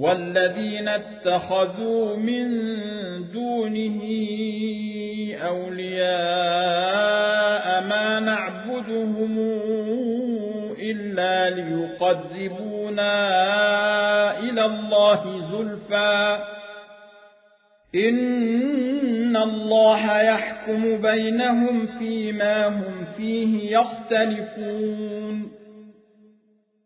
والذين اتخذوا من دونه أولياء ما نعبدهم إلا ليقربونا إلى الله زلفى. إن الله يحكم بينهم فيما هم فيه يختلفون.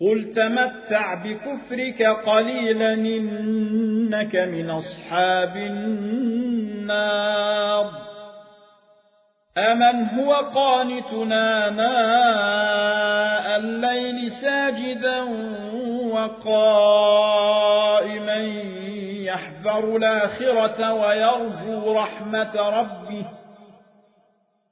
قل تمتع بكفرك قليلا إنك من أصحاب النار أمن هو قانتنا ناء الليل ساجدا وقائما يحذر الآخرة ويرجو رحمة ربه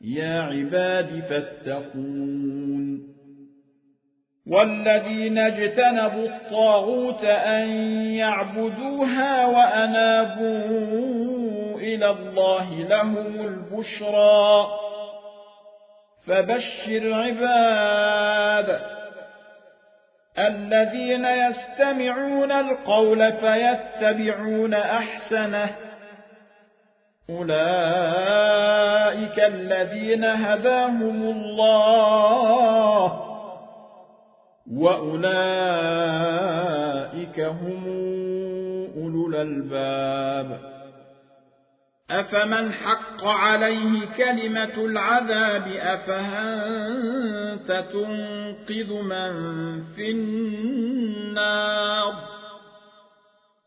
يا عباد فاتقون. والذين اجتنبوا الطاغوت أن يعبدوها وأنابوا إلى الله لهم البشرى. فبشر عباد الذين يستمعون القول فيتبعون أحسنه. أولئك الذين هداهم الله وأولئك هم أولو الألباب. أفمن حق عليه كلمة العذاب؟ أفهنت تنقذ من في النار؟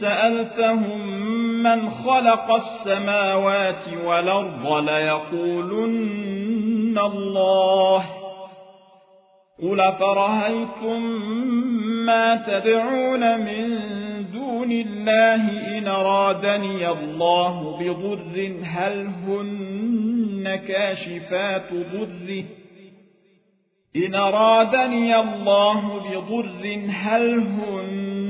سألتهم من خلق السماوات والأرض ليقولن الله قل فرهيتم ما تدعون من دون الله إن رادني الله بضر هل هن كاشفات ضره إن رادني الله بضر هل هن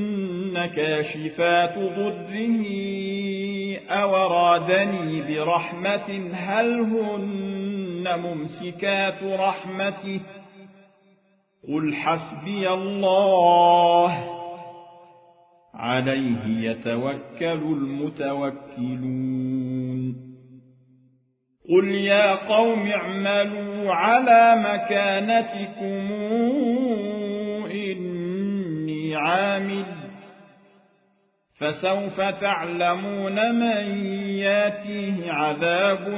كاشفات ضره أو رادني برحمة هل هن ممسكات رحمته؟ قل حسبي الله. عليه يتوكل المتوكلون. قل يا قوم اعملوا على مكانتكم إني عامل فسوف تعلمون من ياتيه عذاب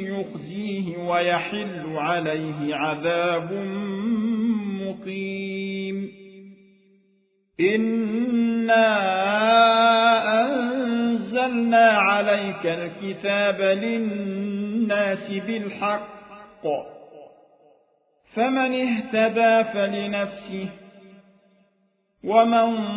يخزيه ويحل عليه عذاب مقيم. إنا أنزلنا عليك الكتاب للناس بالحق. فمن اهتدى فلنفسه ومن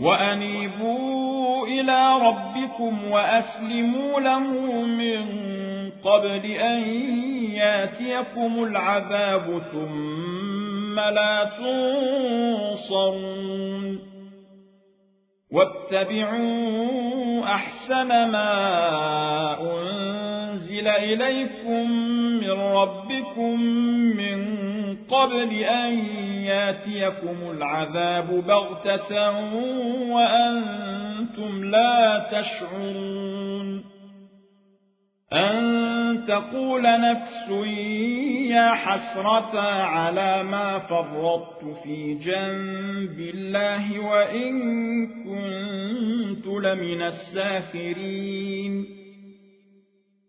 وأنيبوا إلى ربكم وأسلموا له من قبل أن يأتيكم العذاب ثم لا تنصرون واتبعوا أحسن ما أنزل إليكم من ربكم من قبل أن ياتيكم العذاب بغتة وأنتم لا تشعرون أن تقول نفس يا حسرة على ما فرطت في جنب الله وإن كنت لمن الساخرين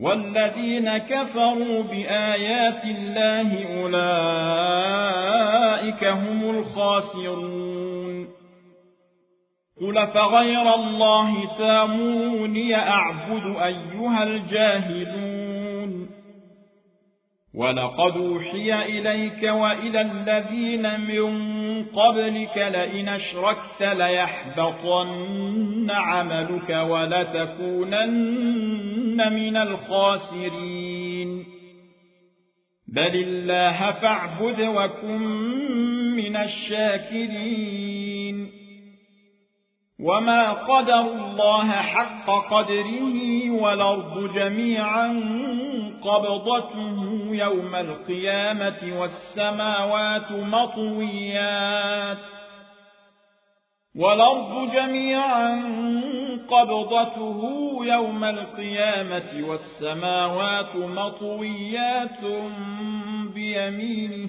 والذين كفروا بآيات الله أولئك هم الخاسرون. قل فغير الله تاموني أعبد أيها الجاهلون. ولقد أوحي إليك وإلى الذين من قبلك لئن أشركت ليحبطن عملك ولتكونن من الخاسرين. بل الله فاعبد وكن من الشاكرين. وما قدر الله حق قدره والأرض جميعا قبضته يوم القيامة والسماوات مطويات والأرض جميعا قبضته يوم القيامة والسماوات مطويات بيمينه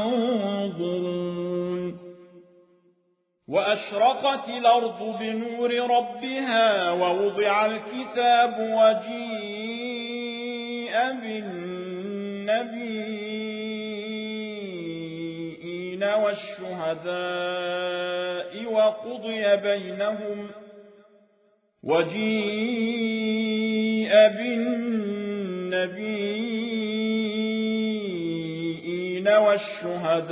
وأشرقت الأرض بنور ربها ووضع الكتاب وجيء بالنبيين والشهداء وقضي بينهم وجيء بالنبيين والشهداء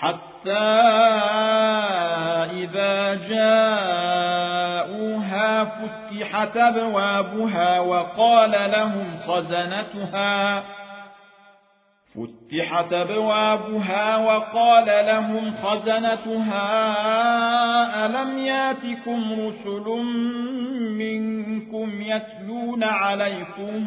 حتى إذا جاءوها فتحت أبوابها وقال لهم خزنتها فتحت أبوابها وقال لهم خزنتها ألم يأتكم رسل منكم يتلون عليكم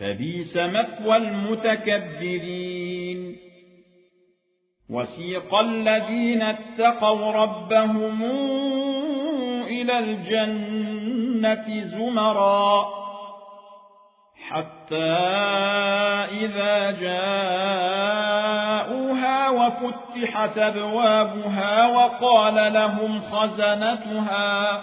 فبيس مثوى المتكبرين. وسيق الذين اتقوا ربهم إلى الجنة زمرا حتى إذا جاءوها وفتحت أبوابها وقال لهم خزنتها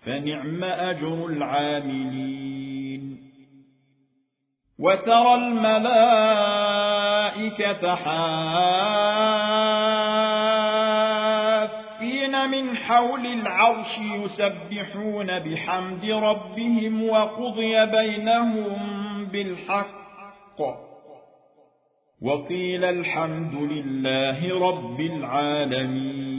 فنعم أجر العاملين. وترى الملائكة حافين من حول العرش يسبحون بحمد ربهم وقضي بينهم بالحق. وقيل الحمد لله رب العالمين.